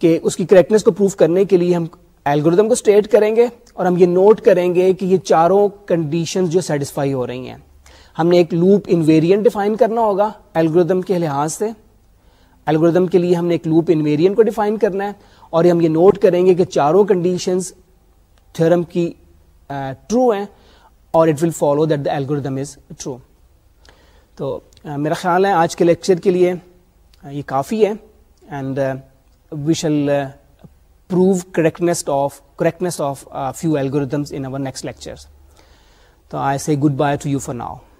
کہ اس کی کریکٹنیس کو پروف کرنے کے لیے ہم ایلگوریزم کو اسٹیٹ کریں گے اور ہم یہ نوٹ کریں گے کہ یہ چاروں کنڈیشن جو سیٹسفائی ہو رہی ہیں ہم نے ایک لوپ انویرینٹ ڈیفائن کرنا ہوگا ایلگوریدم کے لحاظ سے ایلگردھم کے لیے ہم نے ایک لوپ انویرینٹ کو ڈیفائن کرنا ہے اور ہم یہ نوٹ کریں گے کہ چاروں کنڈیشنز تھرم کی ٹرو ہے اور it will follow that the algorithm is true تو میرا خیال ہے آج کے لیکچر کے لیے یہ کافی ہے and we shall prove correctness of correctness of few in over next lectures تو I see good bye to you for now